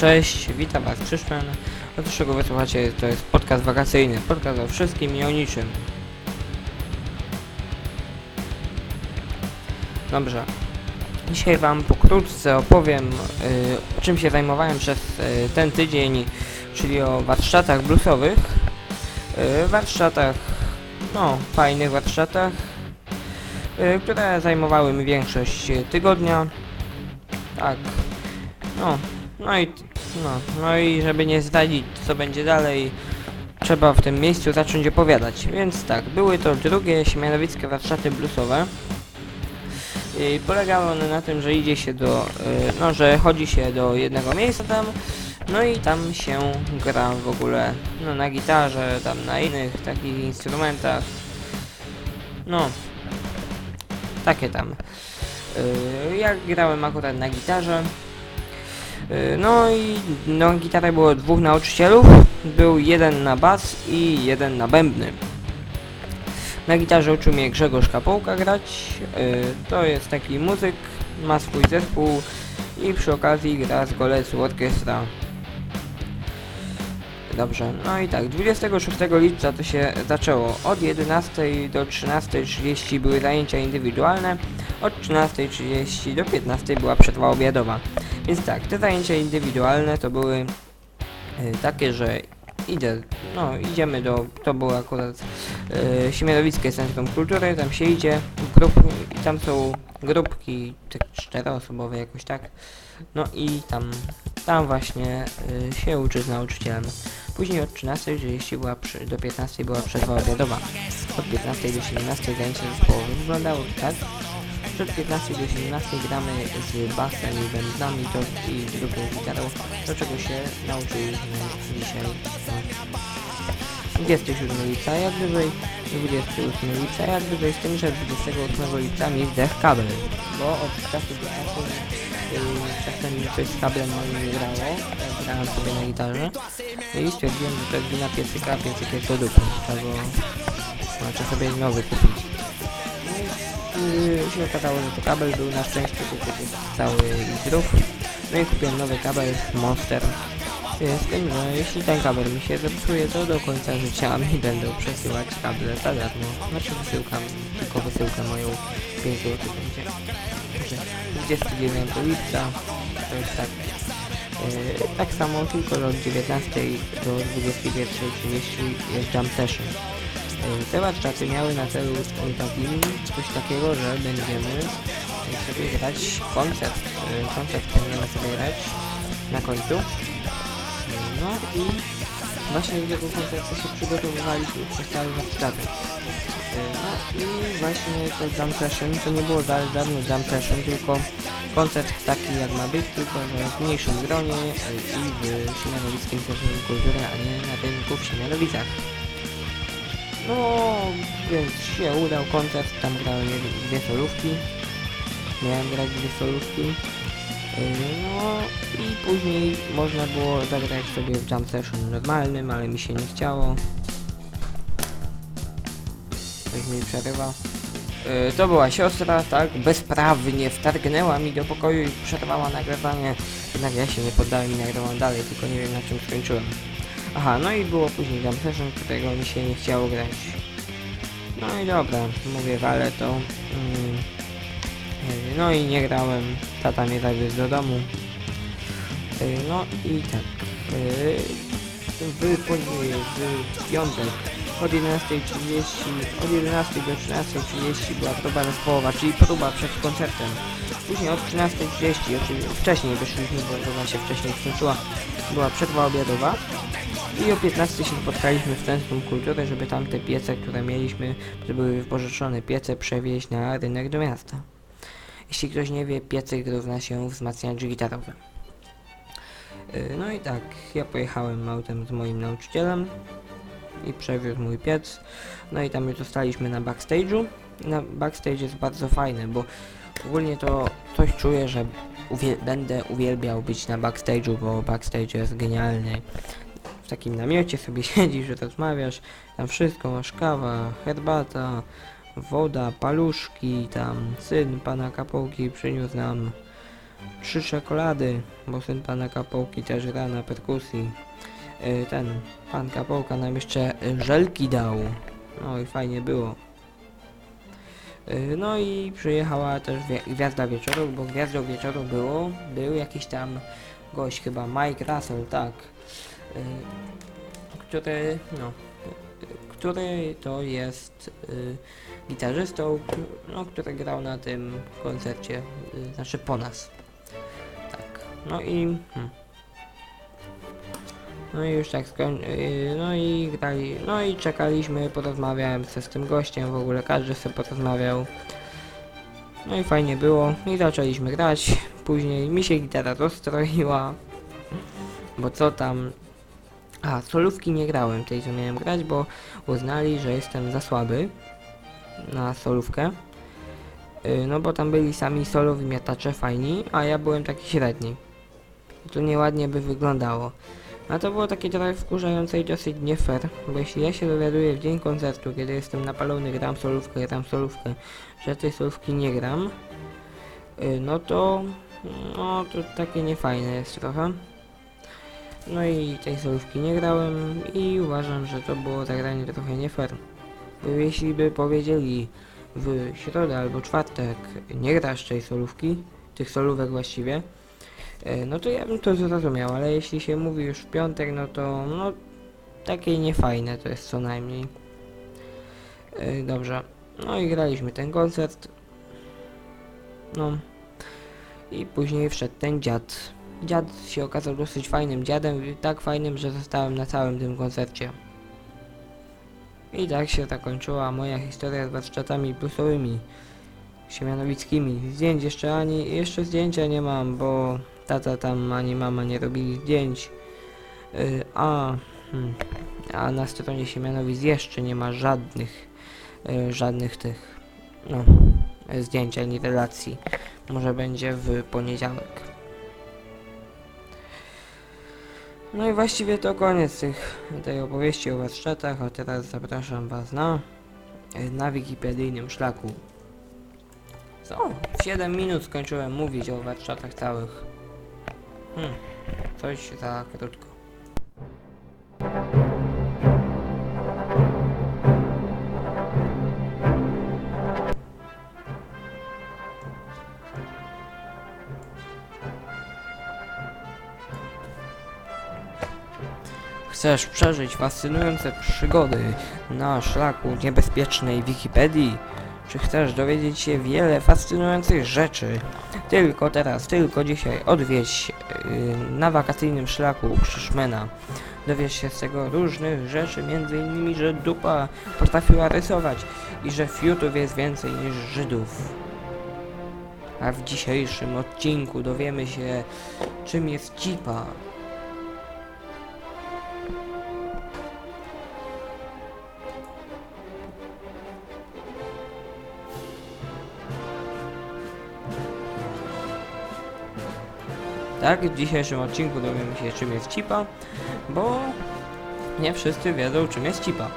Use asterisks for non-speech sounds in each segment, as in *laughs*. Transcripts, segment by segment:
Cześć, witam was Krzysztof. Otóż czego wysłuchacie, to jest podcast wakacyjny, podcast o wszystkim i o niczym. Dobrze. Dzisiaj wam pokrótce opowiem, y, czym się zajmowałem przez y, ten tydzień, czyli o warsztatach bluesowych. Y, warsztatach, no, fajnych warsztatach, y, które zajmowały mi większość tygodnia. Tak. No, no i, no, no i żeby nie zdradzić co będzie dalej, trzeba w tym miejscu zacząć opowiadać. Więc tak, były to drugie śmianowickie warsztaty bluesowe. I polegały one na tym, że idzie się do, y, no, że chodzi się do jednego miejsca tam, no i tam się gra w ogóle, no, na gitarze, tam na innych takich instrumentach. No, takie tam. Y, ja grałem akurat na gitarze. No i na gitarę było dwóch nauczycielów. Był jeden na bas i jeden na bębny. Na gitarze uczył mnie Grzegorz Kapołka grać. Y, To jest taki muzyk, ma swój zespół i przy okazji gra z Golecu Orkiestra. Dobrze, no i tak, 26 lipca to się zaczęło. Od 11 do 13.30 były zajęcia indywidualne, od 13.30 do 15 była przerwa obiadowa. Więc tak, te zajęcia indywidualne to były y, takie, że idę, no idziemy do, to było akurat y, Siemianowickie Centrum Kultury, tam się idzie, grup, tam są grupki, tak czteroosobowe jakoś tak, no i tam, tam właśnie y, się uczy z nauczycielem. Później od 13.30 była przy, do 15 była przerwa obiadowa. Od 15 do 17 zajęcia zespołowe wyglądało tak. Przed 15 do 17 gramy z basem i bębnami to i drugą gitarą, do czego się nauczyliśmy dzisiaj. No. 27 lipca jak wyżej, 28 lipca jak wyżej, z tym, że 28 lipca mi zdech kabel, bo od czasu do czasu yy, czasem coś z kablem moim nie grało, grałem sobie na gitarze i stwierdziłem, że to jest wina piecyka, piecyk jest do dupy, czego znaczy sobie nowy kupić. I się okazało, że to kabel był na szczęście tylko cały zdrów. No i kupiłem nowy kabel Monster. Z tym, że jeśli ten kabel mi się zepsuje, to do końca życia *laughs* mi będą przesyłać kable za darmo. Znaczy wysyłkam, tylko wysyłkę moją 5 zł będzie. Także 29 lipca to jest tak. Yy, tak samo, tylko od 19 do 21.30 jest jam session. Te warsztaty miały na celu takim coś takiego, że będziemy sobie grać koncert. Yy, Koncert będziemy sobie grać na końcu. No i właśnie do tego koncertu się przygotowywaliśmy przez cały warsztaty. Yy, No i właśnie to jam session to nie było darmo jam session, tylko koncert taki jak ma być, tylko w mniejszym gronie yy, i w Siemianowickim Centrum Kultury, a nie na rynku w Siemianowicach. No, więc się udał koncert, tam grały dwie solówki. Miałem grać dwie solówki. Yy, No i później można było zagrać sobie w jam session normalnym, ale mi się nie chciało. Ktoś mi przerywa. Yy, To była siostra, tak, bezprawnie wtargnęła mi do pokoju i przerwała nagrywanie. Jednak ja się nie poddałem i nagrywam dalej, tylko nie wiem na czym skończyłem. Aha, no i było później jam session, którego mi się nie chciało grać. No i dobra, mówię, ale to... Yy, no i nie grałem, tata mnie zawiózł do domu. Yy, No i tak, yy, w, później w piątek od 11.30, od 11 do 13.30 była próba zespołowa, czyli próba przed koncertem. Później od 13.30, oczywiście wcześniej wyszliśmy, bo próba się wcześniej skończyła, była przerwa obiadowa. I o 15 się spotkaliśmy w Centrum Kultury, żeby tam te piece, które mieliśmy, były wypożyczone piece, przewieźć na rynek do miasta. Jeśli ktoś nie wie, piecyk równa się wzmacniacz gitarowy. Yy, No i tak, ja pojechałem autem z moim nauczycielem i przewiózł mój piec. No i tam już zostaliśmy na backstage'u. Na backstage jest bardzo fajne, bo ogólnie to coś czuję, że będę uwielbiał być na backstage'u, bo backstage jest genialny. Takim namiocie sobie *laughs* siedzisz, rozmawiasz, tam wszystko, masz kawa, herbata, woda, paluszki, tam syn pana kapołki przyniósł nam trzy czekolady, bo syn pana Kapołki też gra na perkusji. Y, ten pan Kapołka nam jeszcze żelki dał. No i fajnie było. Y, No i przyjechała też wi- Gwiazda Wieczoru, bo Gwiazdą Wieczoru było, był jakiś tam gość chyba, Mike Russell, tak, który, no, y, który to jest y, gitarzystą, no, który grał na tym koncercie, y, znaczy po nas. Tak, no i, hmm. no i już tak skoń... y, no i grali, no i czekaliśmy, porozmawiałem se z tym gościem, w ogóle każdy sobie porozmawiał. No i fajnie było i zaczęliśmy grać. Później mi się gitara rozstroiła, bo co tam... A, solówki nie grałem tej, co miałem grać, bo uznali, że jestem za słaby na solówkę. Y, No bo tam byli sami solowi miatacze fajni, a ja byłem taki średni. To nieładnie by wyglądało. A to było takie trochę wkurzające i dosyć nie fair, bo jeśli ja się dowiaduję w dzień koncertu, kiedy jestem napalony, gram solówkę, gram solówkę, że tej solówki nie gram, y, no to, no to takie niefajne jest trochę. No i tej solówki nie grałem i uważam, że to było zagranie trochę nie fair. Bo jeśli by powiedzieli w środę albo czwartek nie grasz tej solówki, tych solówek właściwie, E, No to ja bym to zrozumiał, ale jeśli się mówi już w piątek, no to no takie niefajne to jest co najmniej. E, Dobrze. No i graliśmy ten koncert. No. I później wszedł ten dziad. Dziad się okazał dosyć fajnym dziadem, tak fajnym, że zostałem na całym tym koncercie. I tak się zakończyła moja historia z warsztatami plusowymi. Siemianowickimi. Zdjęć jeszcze ani, jeszcze zdjęcia nie mam, bo tata tam ani mama nie robili zdjęć. Y, a, hmm, a na stronie Siemianowic jeszcze nie ma żadnych, y, żadnych tych, no, zdjęć ani relacji. Może będzie w poniedziałek. No i właściwie to koniec tych, tej opowieści o warsztatach, a teraz zapraszam Was na, y, na wikipedyjnym szlaku. Co? W 7 minut skończyłem mówić o warsztatach całych. Hmm, coś za krótko. Chcesz przeżyć fascynujące przygody na szlaku niebezpiecznej Wikipedii? Czy chcesz dowiedzieć się wiele fascynujących rzeczy? Tylko teraz, tylko dzisiaj odwiedź yy, na wakacyjnym szlaku Krzyszmena. Dowiesz się z tego różnych rzeczy, między innymi, że dupa potrafiła rysować i że fiutów jest więcej niż Żydów. A w dzisiejszym odcinku dowiemy się, czym jest cipa. Tak, w dzisiejszym odcinku dowiemy się czym jest cipa, bo nie wszyscy wiedzą czym jest cipa.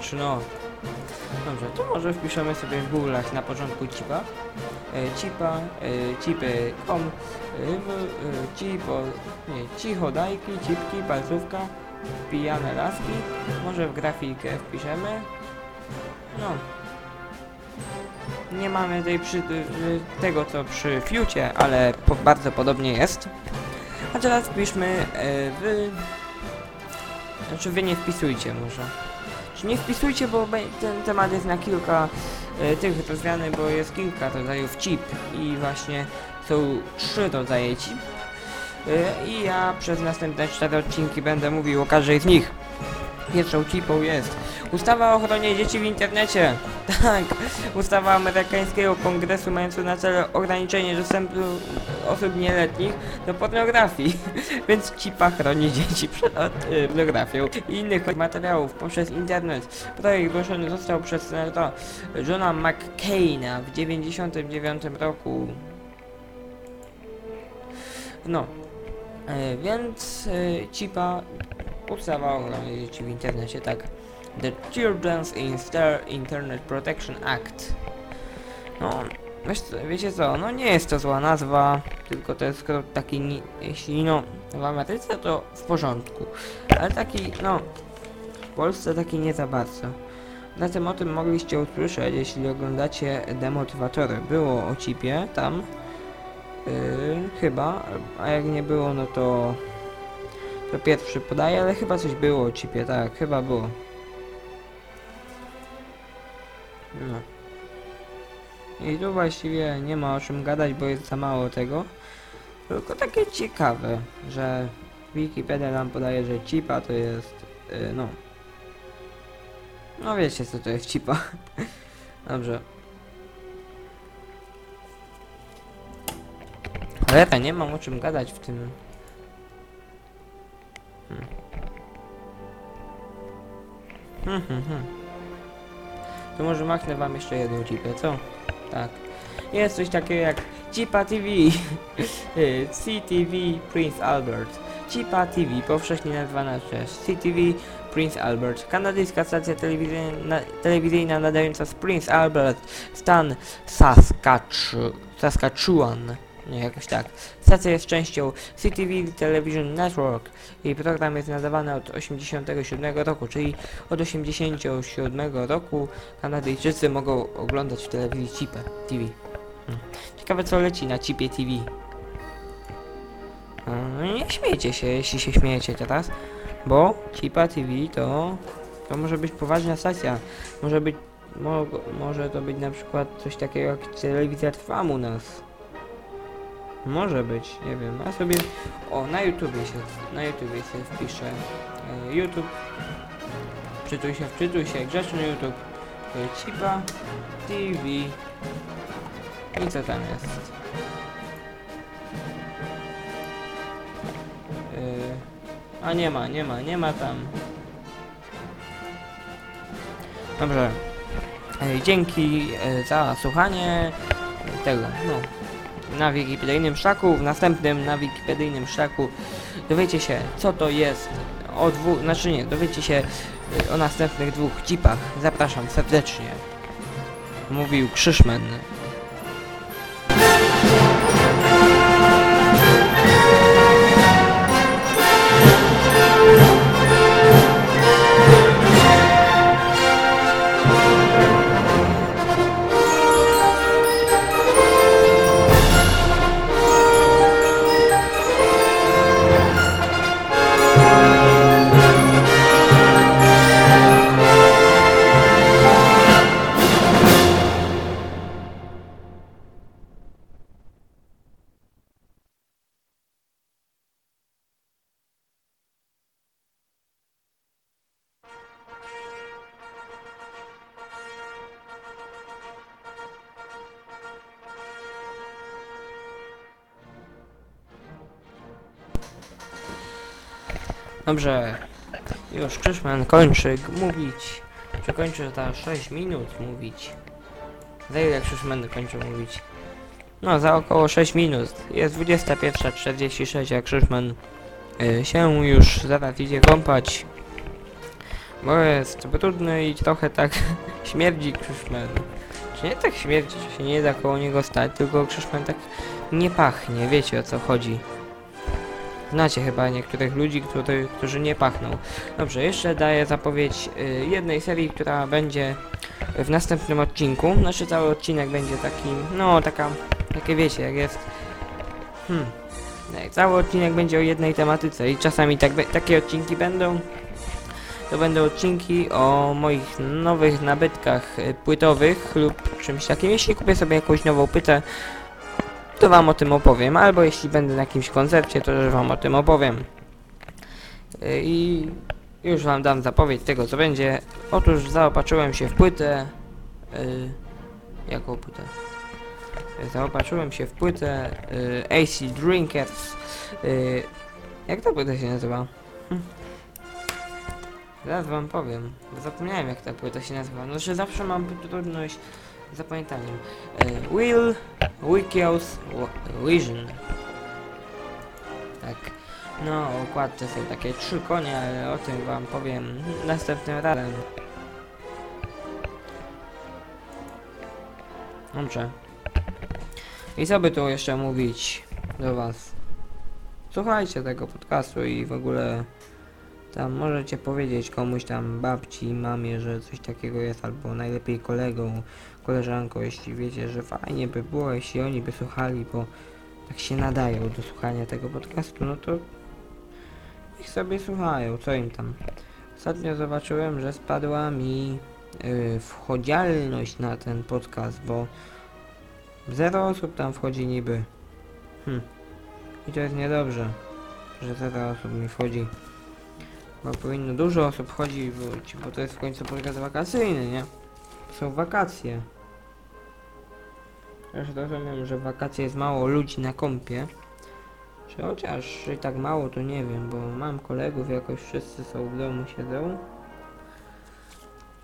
Czy no... Dobrze, to może wpiszemy sobie w Google'ach na początku cipa. E, cipa, e, cipy.com, e, cipo, nie, cichodajki, cipki, palcówka, pijane laski. Może w grafikę wpiszemy. No, nie mamy tej przy, y, tego co przy fiucie, ale po, bardzo podobnie jest. A teraz wpiszmy e, w... Znaczy wy nie wpisujcie może. Czy nie wpisujcie, bo ten temat jest na kilka e, tych rozwiany, bo jest kilka rodzajów chip i właśnie są trzy rodzaje chip. E, I ja przez następne cztery odcinki będę mówił o każdej z nich. Pierwszą chipą jest ustawa o ochronie dzieci w internecie. Tak, *laughs* ustawa amerykańskiego kongresu mająca na celu ograniczenie dostępu osób nieletnich do pornografii, *laughs* więc CIPA chroni dzieci przed y, pornografią i innych materiałów poprzez internet. Projekt zgłoszony został przez senatora Johna McCaina w 1999 roku. No, e, więc e, CIPA ustawa o ochronie dzieci w internecie, tak. The Children's Inter Internet Protection Act. No, wiecie co, no nie jest to zła nazwa, tylko to jest taki, jeśli no w Ameryce to w porządku, ale taki, no w Polsce taki nie za bardzo. Zatem o tym mogliście usłyszeć, jeśli oglądacie demotywatory. Było o chipie tam, yy, chyba, a jak nie było, no to to pierwszy podaje, ale chyba coś było o chipie, tak, chyba było. No. I tu właściwie nie ma o czym gadać, bo jest za mało tego. Tylko takie ciekawe, że Wikipedia nam podaje, że chipa to jest, yy, no. No wiecie co to jest chipa. *laughs* Dobrze. Cholera, nie mam o czym gadać w tym. Hmm. Hmm, hmm, hmm. To może machnę wam jeszcze jedną chipę, co? Tak. Jest coś takiego jak Chipa TV. *laughs* Y, CTV Prince Albert. Chipa TV, powszechnie nazwana przez CTV Prince Albert. Kanadyjska stacja telewizyjna, telewizyjna nadająca z Prince Albert, stan Saskatch- Saskatchewan. Jakoś tak. Stacja jest częścią CTV Television Network. Jej program jest nadawany od 87 roku, czyli od 87 roku Kanadyjczycy mogą oglądać w telewizji Chipę TV. Hmm. Ciekawe co leci na Chipie TV. No nie śmiejcie się, jeśli się śmiejecie teraz, bo Chipa TV to, to może być poważna stacja. Może być, mo, może to być na przykład coś takiego jak telewizja Trwam u nas. Może być, nie wiem. Ja sobie. O, na YouTubie się. Na YouTubie się wpiszę. E, YouTube. Wczytuj się, wczytuj się, grzeczny YouTube. E, Cipa TV. I co tam jest? E, a nie ma, nie ma, nie ma tam. Dobrze. Dzięki za słuchanie tego, no na wikipedyjnym szlaku, w następnym na wikipedyjnym szlaku dowiecie się co to jest o dwóch, znaczy nie, dowiecie się y, o następnych dwóch chipach. Zapraszam serdecznie. Mówił Krzyszman. Dobrze. Już Krzyszman kończy mówić. Czy kończy za 6 minut mówić? Za ile Krzyszman kończy mówić? No, za około 6 minut. Jest 21.46, a Krzyszman y, się już zaraz idzie kąpać. Bo jest brudny i trochę tak *laughs* śmierdzi Krzyszman. Czy nie tak śmierdzi, że się nie da koło niego stać, tylko Krzyszman tak nie pachnie, wiecie o co chodzi. Znacie chyba niektórych ludzi, który, którzy nie pachną. Dobrze, jeszcze daję zapowiedź y, jednej serii, która będzie w następnym odcinku. Znaczy cały odcinek będzie taki, no taka, takie wiecie, jak jest... Hmm. Cały odcinek będzie o jednej tematyce i czasami tak, takie odcinki będą. To będą odcinki o moich nowych nabytkach y, płytowych lub czymś takim. Jeśli kupię sobie jakąś nową płytę, to wam o tym opowiem, albo jeśli będę na jakimś koncercie, to też wam o tym opowiem. Y, I już wam dam zapowiedź tego, co będzie. Otóż zaopatrzyłem się w płytę. Y, jaką płytę? Zaopatrzyłem się w płytę y, AC Drinkers. Jak ta płyta się nazywa? Zaraz wam powiem. Zapomniałem jak ta płyta się nazywa. No, że zawsze mam trudność zapamiętaniem. Y, Will Wikios Vision. Tak. No, o okładce są takie trzy konie, ale o tym wam powiem następnym razem. Dobrze. I co by tu jeszcze mówić do was? Słuchajcie tego podcastu i w ogóle tam możecie powiedzieć komuś tam babci, mamie, że coś takiego jest, albo najlepiej kolegą, koleżanką, jeśli wiecie, że fajnie by było, jeśli oni by słuchali, bo tak się nadają do słuchania tego podcastu, no to niech sobie słuchają, co im tam. Ostatnio zobaczyłem, że spadła mi yy, wchodzialność na ten podcast, bo zero osób tam wchodzi niby. Hm. I to jest niedobrze, że zero osób mi wchodzi. Bo powinno dużo osób wchodzić, bo, bo to jest w końcu podcast wakacyjny, nie? Są wakacje. Też rozumiem, że wakacje jest mało ludzi na kąpie. Czy chociaż i tak mało to nie wiem, bo mam kolegów, jakoś wszyscy są w domu, siedzą.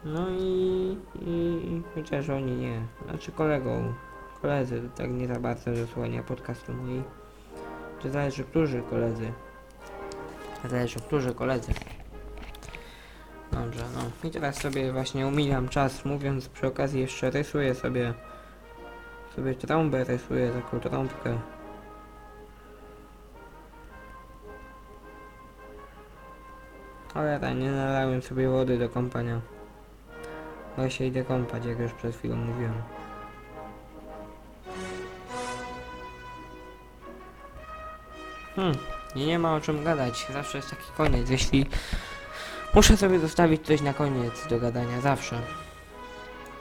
No i, i, chociaż oni nie, znaczy kolegą, koledzy tak nie za bardzo do słuchania podcastu moi. To zależy, którzy koledzy. Zależy, którzy koledzy. Dobrze, no i teraz sobie właśnie umilam czas, mówiąc przy okazji jeszcze rysuję sobie sobie trąbę rysuję, taką trąbkę. Cholera, nie nalałem sobie wody do kąpania. Bo się idę kąpać, jak już przed chwilą mówiłem. Hmm, nie, ma o czym gadać. Zawsze jest taki koniec. Jeśli muszę sobie zostawić coś na koniec do gadania, zawsze.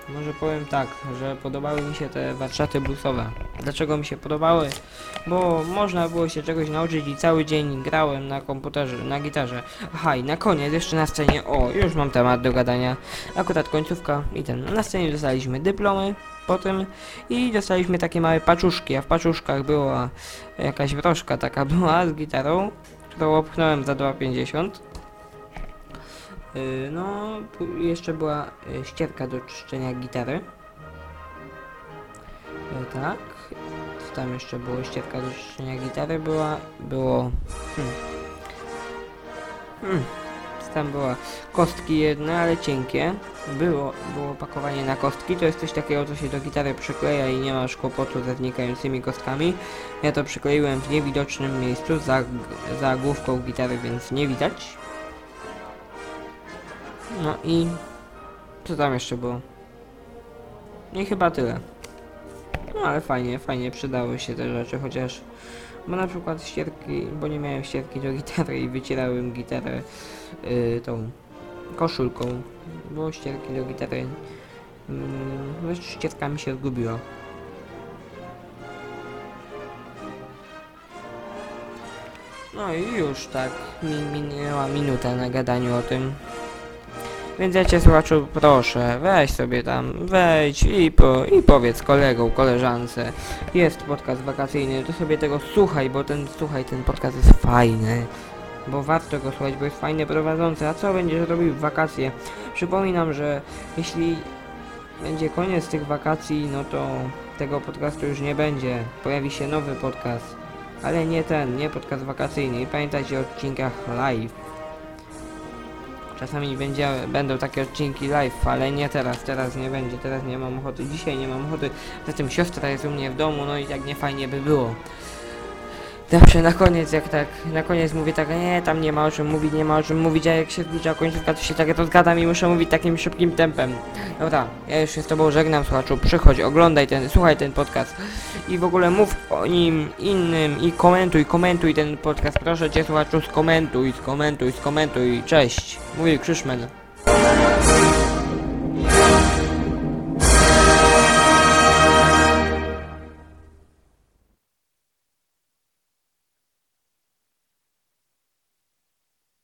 Może powiem tak, że podobały mi się te warsztaty bluesowe. Dlaczego mi się podobały? Bo można było się czegoś nauczyć i cały dzień grałem na komputerze, na gitarze. Aha, i na koniec jeszcze na scenie, o, już mam temat do gadania. Akurat końcówka i ten. Na scenie dostaliśmy dyplomy potem i dostaliśmy takie małe paczuszki, a w paczuszkach była jakaś broszka taka była z gitarą, którą opchnąłem za 2,50. Yy, No, jeszcze była y, ścierka do czyszczenia gitary. Yy, Tak. Co tam jeszcze było? Ścierka do czyszczenia gitary była. Było. Hmm. Hmm. Tam była? Kostki jedne, ale cienkie. Było, było pakowanie na kostki. To jest coś takiego, co się do gitary przykleja i nie masz kłopotu ze znikającymi kostkami. Ja to przykleiłem w niewidocznym miejscu za, za główką gitary, więc nie widać. No i co tam jeszcze było? I chyba tyle. No ale fajnie, fajnie przydały się te rzeczy, chociaż bo na przykład ścierki, bo nie miałem ścierki do gitary i wycierałem gitarę yy, tą koszulką, bo ścierki do gitary yy, ścierka mi się zgubiła. No i już tak, mi minęła minuta na gadaniu o tym. Więc ja cię słuchaczu proszę, weź sobie tam, wejdź i, po, i powiedz kolegom, koleżance, jest podcast wakacyjny, to sobie tego słuchaj, bo ten, słuchaj, ten podcast jest fajny. Bo warto go słuchać, bo jest fajnie prowadzący, a co będziesz robił w wakacje? Przypominam, że jeśli będzie koniec tych wakacji, no to tego podcastu już nie będzie. Pojawi się nowy podcast, ale nie ten, nie podcast wakacyjny. I pamiętajcie o odcinkach live. Czasami będzie, będą takie odcinki live, ale nie teraz, teraz nie będzie, teraz nie mam ochoty, dzisiaj nie mam ochoty, zatem siostra jest u mnie w domu, no i tak nie fajnie by było. Zawsze na koniec, jak tak, na koniec mówię tak, nie, tam nie ma o czym mówić, nie ma o czym mówić, a jak się zbliża końcówka, to się tak rozgadam i muszę mówić takim szybkim tempem. Dobra, ja już się z tobą żegnam, słuchaczu, przychodź, oglądaj ten, słuchaj ten podcast. I w ogóle mów o nim innym i komentuj, komentuj ten podcast, proszę cię, słuchaczu, skomentuj, skomentuj, skomentuj, cześć, mówi Krzyszmen.